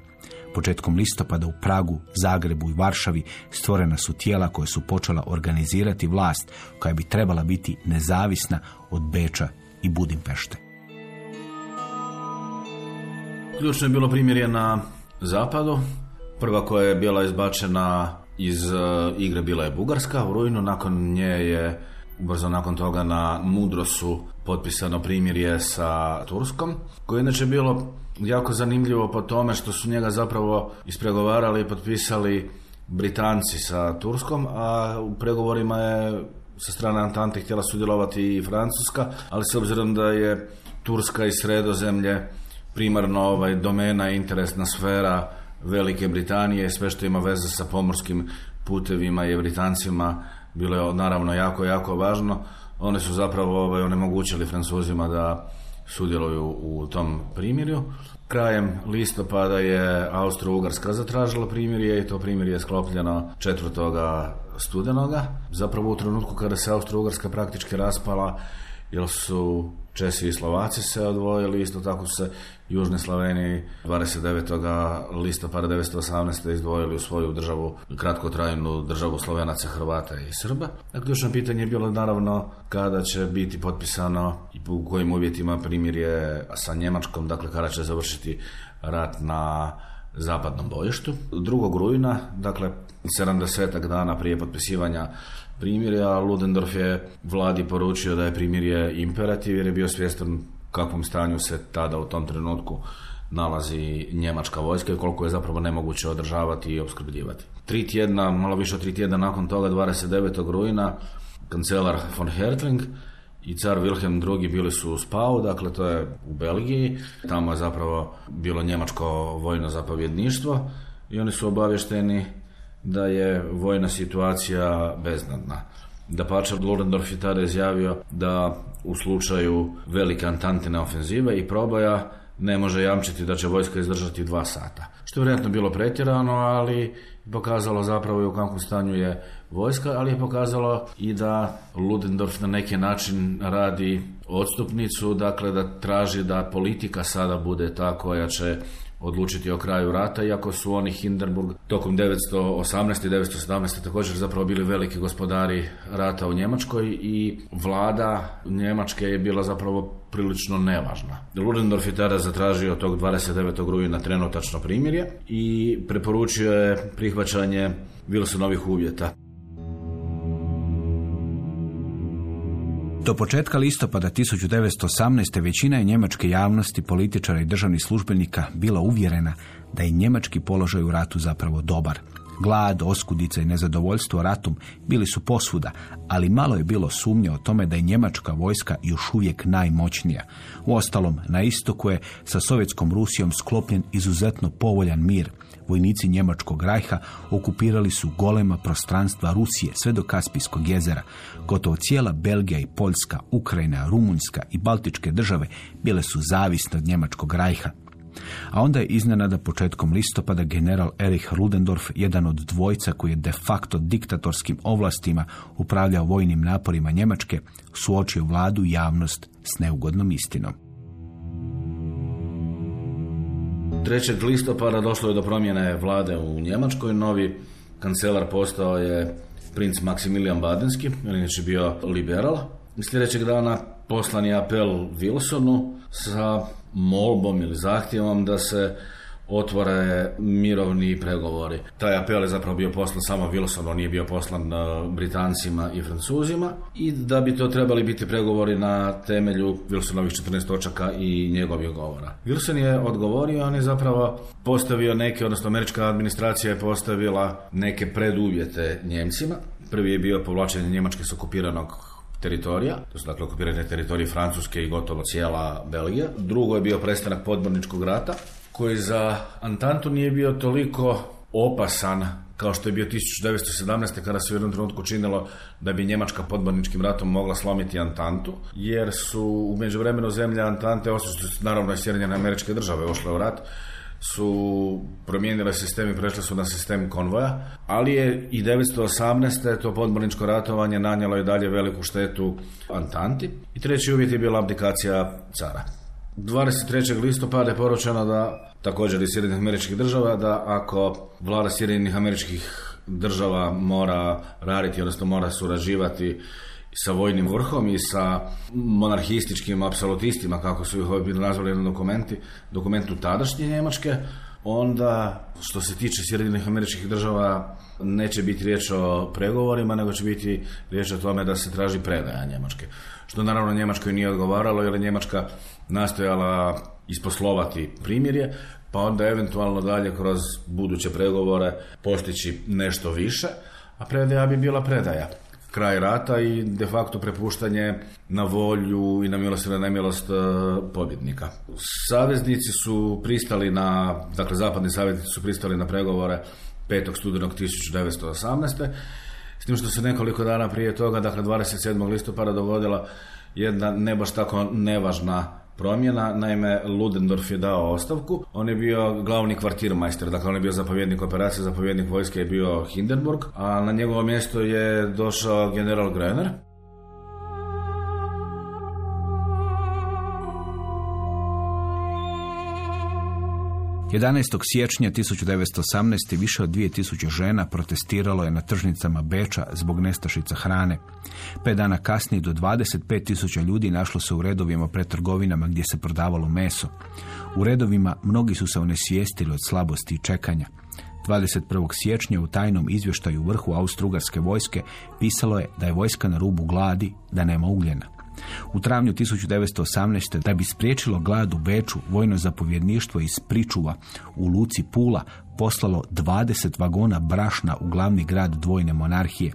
Početkom listopada u Pragu, Zagrebu i Varšavi stvorena su tijela koje su počela organizirati vlast koja bi trebala biti nezavisna od Beča i Budimpešte. Ključno je bilo primjerje na zapadu. Prva koja je bila izbačena iz uh, igre bila je Bugarska u rujnu, nakon nje je brzo nakon toga na Mudrosu potpisano primirje sa Turskom, koje je inače bilo jako zanimljivo po tome što su njega zapravo ispregovarali i potpisali Britanci sa Turskom, a u pregovorima je sa strane Antante htjela sudjelovati i Francuska, ali s obzirom da je Turska i Sredozemlje primarno ovaj domena interesna sfera Velike Britanije, sve što ima veze sa pomorskim putevima i Britancima bilo je naravno jako, jako važno. One su zapravo ovaj, onemogućili Francuzima da sudjeluju u tom primirju. Krajem listopada je Austro-Ugarska zatražila primirje i to primirje je sklopljeno 4. studenoga. Zapravo u trenutku kada se Austro-Ugarska praktički raspala, jer su Česi i Slovaci se odvojili, isto tako se Južne Sloveniji 29. listopada 1918. izdvojili u svoju državu, kratkotrajnu državu Slovenaca, Hrvata i Srba. A ključno pitanje je bilo naravno kada će biti potpisano i u kojim uvjetima primirje sa Njemačkom, dakle kada će završiti rat na zapadnom bojištu. 2. rujna, dakle 70 dana prije potpisivanja primirja, Ludendorff je vladi poručio da je primirje imperativ jer je bio svjestan kakvom stanju se tada u tom trenutku nalazi njemačka vojska i koliko je zapravo nemoguće održavati i opskrbljivati. Tri tjedna, malo više od tri tjedna nakon toga, 29. rujna, kancelar von Hertling i car Wilhelm II bili su u Spau, dakle to je u Belgiji, tamo je zapravo bilo njemačko vojno zapovjedništvo i oni su obavješteni da je vojna situacija beznadna. Da pače Ludendorff je tada izjavio da u slučaju velike antantine ofenzive i proboja ne može jamčiti da će vojska izdržati dva sata. Što je vjerojatno bilo pretjerano, ali pokazalo zapravo i u kakvom stanju je vojska, ali je pokazalo i da Ludendorff na neki način radi odstupnicu, dakle da traži da politika sada bude ta koja će odlučiti o kraju rata, iako su oni Hindenburg tokom 918. i 917. također zapravo bili veliki gospodari rata u Njemačkoj i vlada Njemačke je bila zapravo prilično nevažna. Ludendorff je tada zatražio tog 29. rujna trenutačno primirje i preporučio je prihvaćanje Wilsonovih uvjeta. Do početka listopada 1918. većina je njemačke javnosti, političara i državnih službenika bila uvjerena da je njemački položaj u ratu zapravo dobar. Glad, oskudica i nezadovoljstvo ratom bili su posvuda, ali malo je bilo sumnje o tome da je njemačka vojska još uvijek najmoćnija. Uostalom, na istoku je sa sovjetskom Rusijom sklopljen izuzetno povoljan mir. Vojnici njemačkog rajha okupirali su golema prostranstva Rusije sve do Kaspijskog jezera. Gotovo cijela Belgija i Poljska, Ukrajina, Rumunjska i Baltičke države bile su zavisne od njemačkog rajha. A onda je iznenada početkom listopada general Erich Ludendorff, jedan od dvojca koji je de facto diktatorskim ovlastima upravljao vojnim naporima Njemačke, suočio vladu i javnost s neugodnom istinom. 3. listopada došlo je do promjene vlade u Njemačkoj. Novi kancelar postao je princ Maksimilijan Badenski, on je bio liberal. Sljedećeg dana poslan je apel Wilsonu sa molbom ili zahtjevom da se otvore mirovni pregovori. Taj apel je zapravo bio poslan samo Wilson, on nije bio poslan uh, Britancima i Francuzima i da bi to trebali biti pregovori na temelju Wilsonovih 14 točaka i njegovih govora. Wilson je odgovorio, on je zapravo postavio neke, odnosno američka administracija je postavila neke preduvjete Njemcima. Prvi je bio povlačenje Njemačke s okupiranog teritorija, to su dakle okupirane teritorije Francuske i gotovo cijela Belgija. Drugo je bio prestanak podmorničkog rata, koji za Antantu nije bio toliko opasan kao što je bio 1917. kada se u jednom trenutku činilo da bi Njemačka podmorničkim ratom mogla slomiti Antantu, jer su u međuvremenu zemlje Antante, osim što su naravno i Sjedinjene američke države ušle u rat, su promijenile sistem i prešle su na sistem konvoja, ali je i 1918. to podmorničko ratovanje nanjelo i dalje veliku štetu Antanti. I treći uvjet je bila abdikacija cara. 23. listopada je poručeno da također iz Sjedinjenih američkih država da ako vlada Sjedinjenih američkih država mora raditi, odnosno mora surađivati sa vojnim vrhom i sa monarhističkim apsolutistima, kako su ih ovdje bili nazvali na dokumenti, dokumentu tadašnje Njemačke, onda što se tiče Sjedinjenih američkih država neće biti riječ o pregovorima, nego će biti riječ o tome da se traži predaja Njemačke. Što naravno Njemačkoj nije odgovaralo, jer je Njemačka nastojala isposlovati primjerje, pa onda eventualno dalje kroz buduće pregovore postići nešto više, a predaja bi bila predaja kraj rata i de facto prepuštanje na volju i na milost i na nemilost e, pobjednika. Saveznici su pristali na, dakle zapadni saveznici su pristali na pregovore 5. studenog 1918. S tim što se nekoliko dana prije toga, dakle 27. listopada dogodila jedna ne baš tako nevažna promjena. Naime, Ludendorff je dao ostavku. On je bio glavni kvartirmajster, dakle on je bio zapovjednik operacije, zapovjednik vojske je bio Hindenburg, a na njegovo mjesto je došao general Grener. 11. siječnja 1918. više od 2000 žena protestiralo je na tržnicama Beča zbog nestašica hrane. Pet dana kasnije do 25.000 ljudi našlo se u redovima pred trgovinama gdje se prodavalo meso. U redovima mnogi su se onesvijestili od slabosti i čekanja. 21. siječnja u tajnom izvještaju vrhu Austrougarske vojske pisalo je da je vojska na rubu gladi, da nema ugljena. U travnju 1918. da bi spriječilo glad u Beču, vojno zapovjedništvo iz Pričuva u Luci Pula poslalo 20 vagona brašna u glavni grad dvojne monarhije.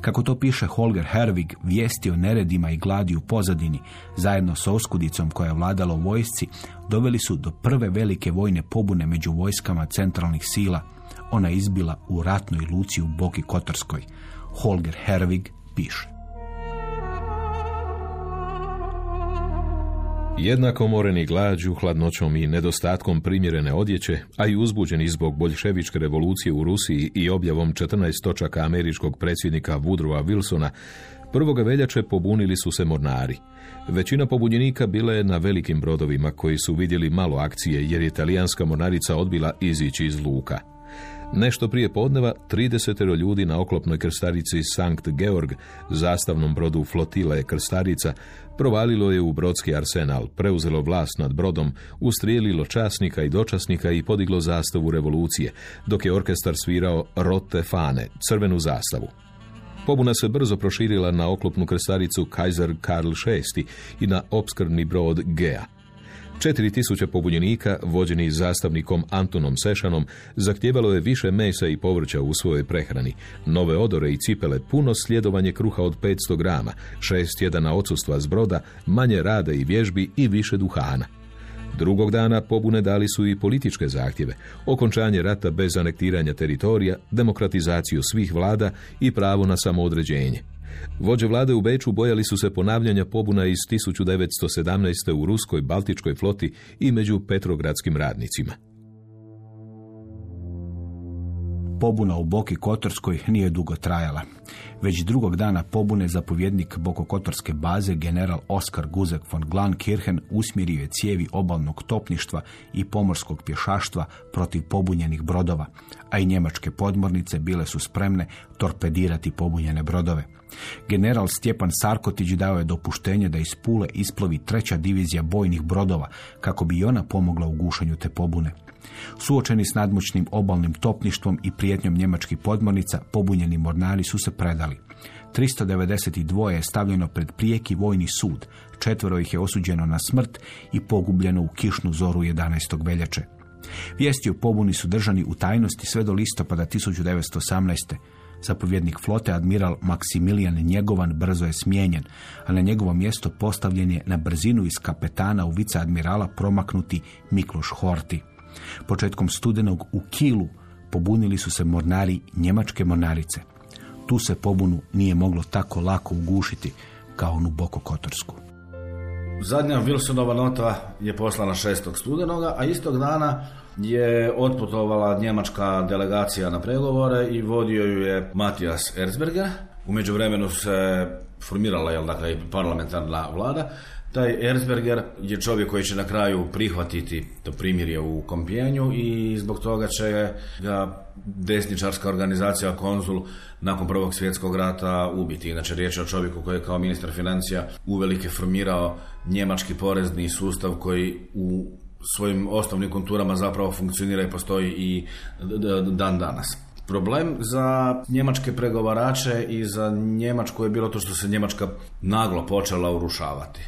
Kako to piše Holger Herwig, vijesti o neredima i gladi u pozadini, zajedno s oskudicom koja je vladala u vojsci, doveli su do prve velike vojne pobune među vojskama centralnih sila. Ona izbila u ratnoj luci u Boki Kotorskoj. Holger Herwig piše. Jednako moreni glađu, hladnoćom i nedostatkom primjerene odjeće, a i uzbuđeni zbog boljševičke revolucije u Rusiji i objavom 14 točaka američkog predsjednika Woodrowa Wilsona, prvoga veljače pobunili su se mornari. Većina pobunjenika bila je na velikim brodovima koji su vidjeli malo akcije jer je talijanska mornarica odbila izići iz luka. Nešto prije podneva 30 ljudi na oklopnoj krstarici Sankt Georg, zastavnom brodu flotile krstarica, provalilo je u brodski arsenal, preuzelo vlast nad brodom, ustrijelilo časnika i dočasnika i podiglo zastavu revolucije, dok je orkestar svirao Rotte Fane, crvenu zastavu. Pobuna se brzo proširila na oklopnu krstaricu Kaiser Karl VI i na opskrbni brod Gea. 4000 pobunjenika, vođeni zastavnikom Antonom Sešanom, zahtjevalo je više mesa i povrća u svojoj prehrani, nove odore i cipele, puno sljedovanje kruha od 500 grama, šest tjedana odsustva s broda, manje rada i vježbi i više duhana. Drugog dana pobune dali su i političke zahtjeve, okončanje rata bez anektiranja teritorija, demokratizaciju svih vlada i pravo na samoodređenje. Vođe vlade u Beču bojali su se ponavljanja pobuna iz 1917. u ruskoj baltičkoj floti i među petrogradskim radnicima. Pobuna u Boki Kotorskoj nije dugo trajala. Već drugog dana pobune zapovjednik Bokokotorske baze general Oskar Guzek von Glankirchen usmjerio je cijevi obalnog topništva i pomorskog pješaštva protiv pobunjenih brodova, a i njemačke podmornice bile su spremne torpedirati pobunjene brodove. General Stjepan Sarkotić dao je dopuštenje da iz Pule isplovi treća divizija bojnih brodova kako bi i ona pomogla u gušenju te pobune. Suočeni s nadmoćnim obalnim topništvom i prijetnjom njemačkih podmornica, pobunjeni mornari su se predali. 392 je stavljeno pred prijeki vojni sud, četvero ih je osuđeno na smrt i pogubljeno u kišnu zoru 11. veljače. Vijesti o pobuni su držani u tajnosti sve do listopada 1918. Zapovjednik flote, admiral Maksimilijan Njegovan, brzo je smijenjen, a na njegovo mjesto postavljen je na brzinu iz kapetana u viceadmirala promaknuti Mikloš Horti. Početkom studenog u Kilu pobunili su se mornari njemačke mornarice. Tu se pobunu nije moglo tako lako ugušiti kao onu Bokokotorsku. Zadnja Wilsonova nota je poslana 6. studenoga, a istog dana je otputovala njemačka delegacija na pregovore i vodio ju je Matijas Erzberger. U međuvremenu se formirala je dakle, parlamentarna vlada. Taj Erzberger je čovjek koji će na kraju prihvatiti to primirje u Kompijenju i zbog toga će ga desničarska organizacija Konzul nakon Prvog svjetskog rata ubiti. Inače, riječ je o čovjeku koji je kao ministar financija uvelike formirao njemački porezni sustav koji u svojim osnovnim konturama zapravo funkcionira i postoji i dan danas. Problem za njemačke pregovarače i za Njemačku je bilo to što se Njemačka naglo počela urušavati.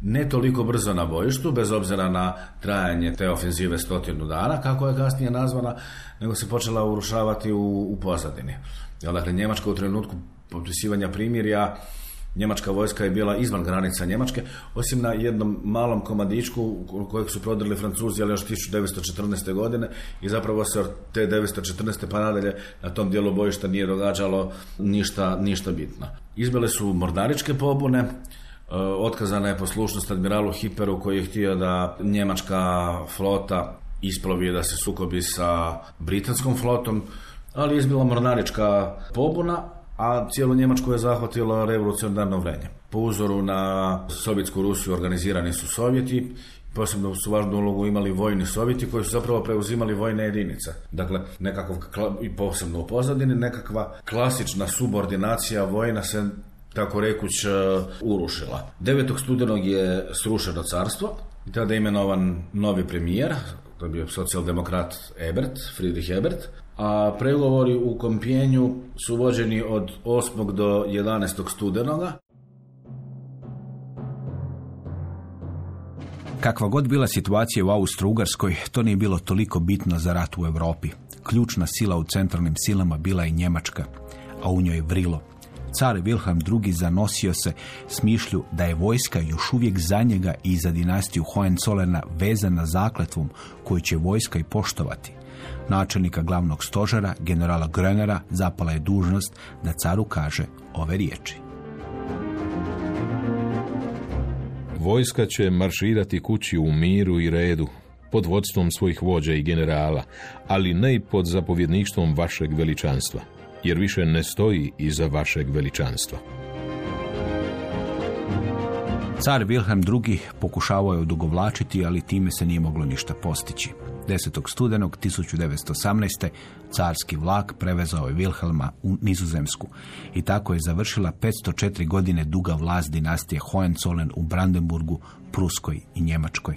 Ne toliko brzo na bojištu, bez obzira na trajanje te ofenzive stotinu dana, kako je kasnije nazvana, nego se počela urušavati u, u pozadini. Dakle, Njemačka u trenutku potpisivanja primirja Njemačka vojska je bila izvan granica Njemačke, osim na jednom malom komadičku kojeg su prodali Francuzi, ali još 1914. godine i zapravo se od te 1914. pa nadalje na tom dijelu bojišta nije događalo ništa, ništa bitno. Izbile su mordaričke pobune, e, otkazana je poslušnost admiralu Hiperu koji je htio da njemačka flota isplovi da se sukobi sa britanskom flotom, ali izbila mornarička pobuna, a cijelu Njemačku je zahvatilo revolucionarno vrenje. Po uzoru na Sovjetsku Rusiju organizirani su Sovjeti, posebno su važnu ulogu imali vojni Sovjeti koji su zapravo preuzimali vojne jedinice. Dakle, nekakav, i posebno u pozadini, nekakva klasična subordinacija vojna se tako rekuć e, urušila. 9. studenog je srušeno carstvo tada je imenovan novi premijer, to je bio socijaldemokrat Ebert, Friedrich Ebert, a pregovori u Kompijenju su vođeni od 8. do 11. studenoga. Kakva god bila situacija u Austro-Ugarskoj, to nije bilo toliko bitno za rat u Europi. Ključna sila u centralnim silama bila je Njemačka, a u njoj vrilo. Car Wilhelm II. zanosio se smišlju da je vojska još uvijek za njega i za dinastiju Hohenzollerna vezana zakletvom koju će vojska i poštovati načelnika glavnog stožera, generala Grönera, zapala je dužnost da caru kaže ove riječi. Vojska će marširati kući u miru i redu, pod vodstvom svojih vođa i generala, ali ne i pod zapovjedništvom vašeg veličanstva, jer više ne stoji iza vašeg veličanstva. Car Wilhelm II. pokušavao je odugovlačiti, ali time se nije moglo ništa postići. 10. studenog 1918. carski vlak prevezao je Wilhelma u Nizozemsku i tako je završila 504 godine duga vlast dinastije Hohenzollern u Brandenburgu, Pruskoj i Njemačkoj.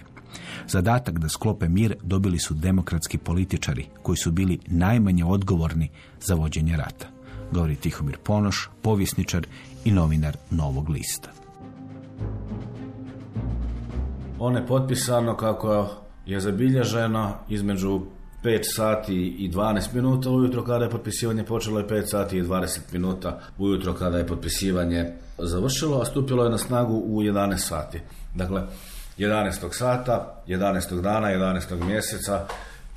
Zadatak da sklope mir dobili su demokratski političari koji su bili najmanje odgovorni za vođenje rata. Govori Tihomir Ponoš, povjesničar i novinar Novog lista. On je potpisano kako je zabilježeno između 5 sati i 12 minuta ujutro kada je potpisivanje počelo i 5 sati i 20 minuta ujutro kada je potpisivanje završilo, a stupilo je na snagu u 11 sati. Dakle, 11. sata, 11. dana, 11. mjeseca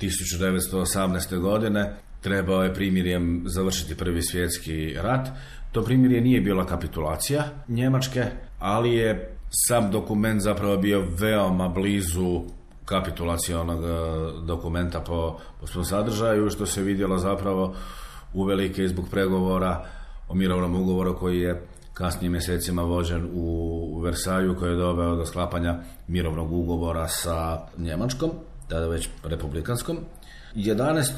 1918. godine trebao je primirjem završiti prvi svjetski rat. To primirje nije bila kapitulacija Njemačke, ali je sam dokument zapravo bio veoma blizu kapitulacionog e, dokumenta po, po svom sadržaju, što se vidjelo zapravo uvelike zbog pregovora o mirovnom ugovoru koji je kasnijim mjesecima vođen u Versaju koji je doveo do sklapanja mirovnog ugovora sa Njemačkom, tada već republikanskom. 11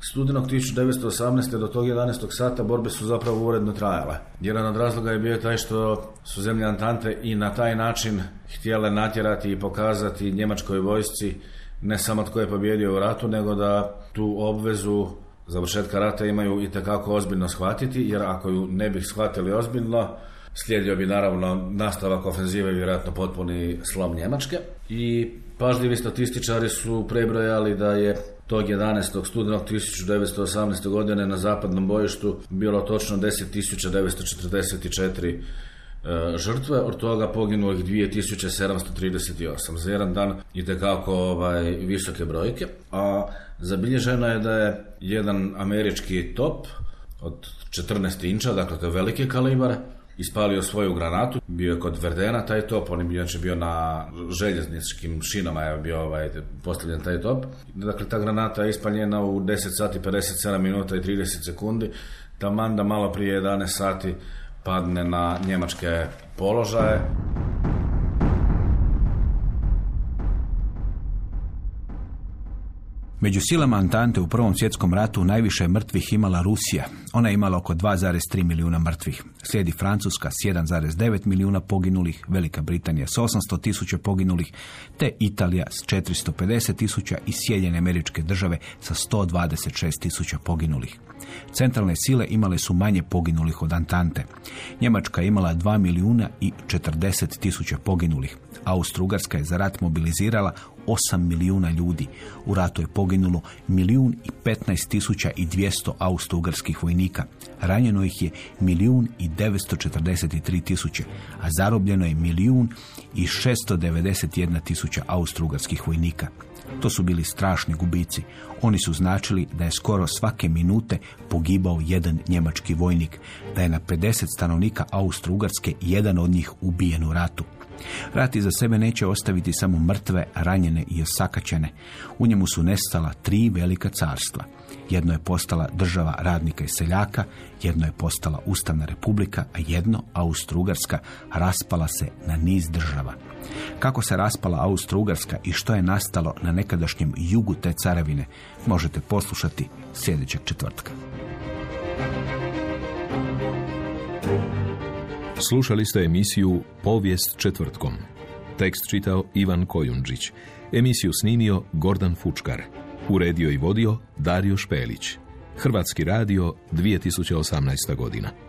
studenog 1918. do tog 11. sata borbe su zapravo uredno trajale. Jedan od razloga je bio taj što su zemlje Antante i na taj način htjele natjerati i pokazati njemačkoj vojsci ne samo tko je pobjedio u ratu, nego da tu obvezu završetka rata imaju i tekako ozbiljno shvatiti, jer ako ju ne bi shvatili ozbiljno, slijedio bi naravno nastavak ofenzive i vjerojatno potpuni slom Njemačke. I pažljivi statističari su prebrojali da je tog 11. studenog 1918. godine na zapadnom bojištu bilo točno 10.944 e, žrtve, od toga poginulih 2738. Za jedan dan i tekako ovaj, visoke brojke. A zabilježeno je da je jedan američki top od 14 inča, dakle to je veliki kalibar, ispalio svoju granatu, bio je kod Verdena taj top, on je bio, bio na željezničkim šinama je bio ovaj, postavljen taj top. Dakle, ta granata je ispaljena u 10 sati 57 minuta i 30 sekundi, taman da malo prije 11 sati padne na njemačke položaje. Među silama Antante u Prvom svjetskom ratu najviše mrtvih imala Rusija. Ona je imala oko 2,3 milijuna mrtvih. Slijedi Francuska s 1,9 milijuna poginulih, Velika Britanija s 800 tisuća poginulih, te Italija s 450 tisuća i Sjedinjene američke države sa 126 tisuća poginulih. Centralne sile imale su manje poginulih od Antante. Njemačka je imala 2 milijuna i 40 tisuća poginulih. Austro-Ugarska je za rat mobilizirala 8 milijuna ljudi. U ratu je poginulo milijun i 15 tisuća i 200 austro-ugarskih vojnika. Ranjeno ih je milijun i 943 tisuće, a zarobljeno je milijun i 691 tisuća austro-ugarskih vojnika. To su bili strašni gubici. Oni su značili da je skoro svake minute pogibao jedan njemački vojnik, da je na 50 stanovnika Austro-Ugarske jedan od njih ubijen u ratu. Rat iza sebe neće ostaviti samo mrtve, ranjene i osakaćene. U njemu su nestala tri velika carstva. Jedno je postala država radnika i seljaka, jedno je postala Ustavna republika, a jedno, Austro-Ugarska, raspala se na niz država. Kako se raspala Austro-Ugarska i što je nastalo na nekadašnjem jugu te carevine, možete poslušati sljedećeg četvrtka. Slušali ste emisiju Povijest četvrtkom. Tekst čitao Ivan Kojundžić. Emisiju snimio Gordan Fučkar. Uredio i vodio Dario Špelić. Hrvatski radio 2018. godina.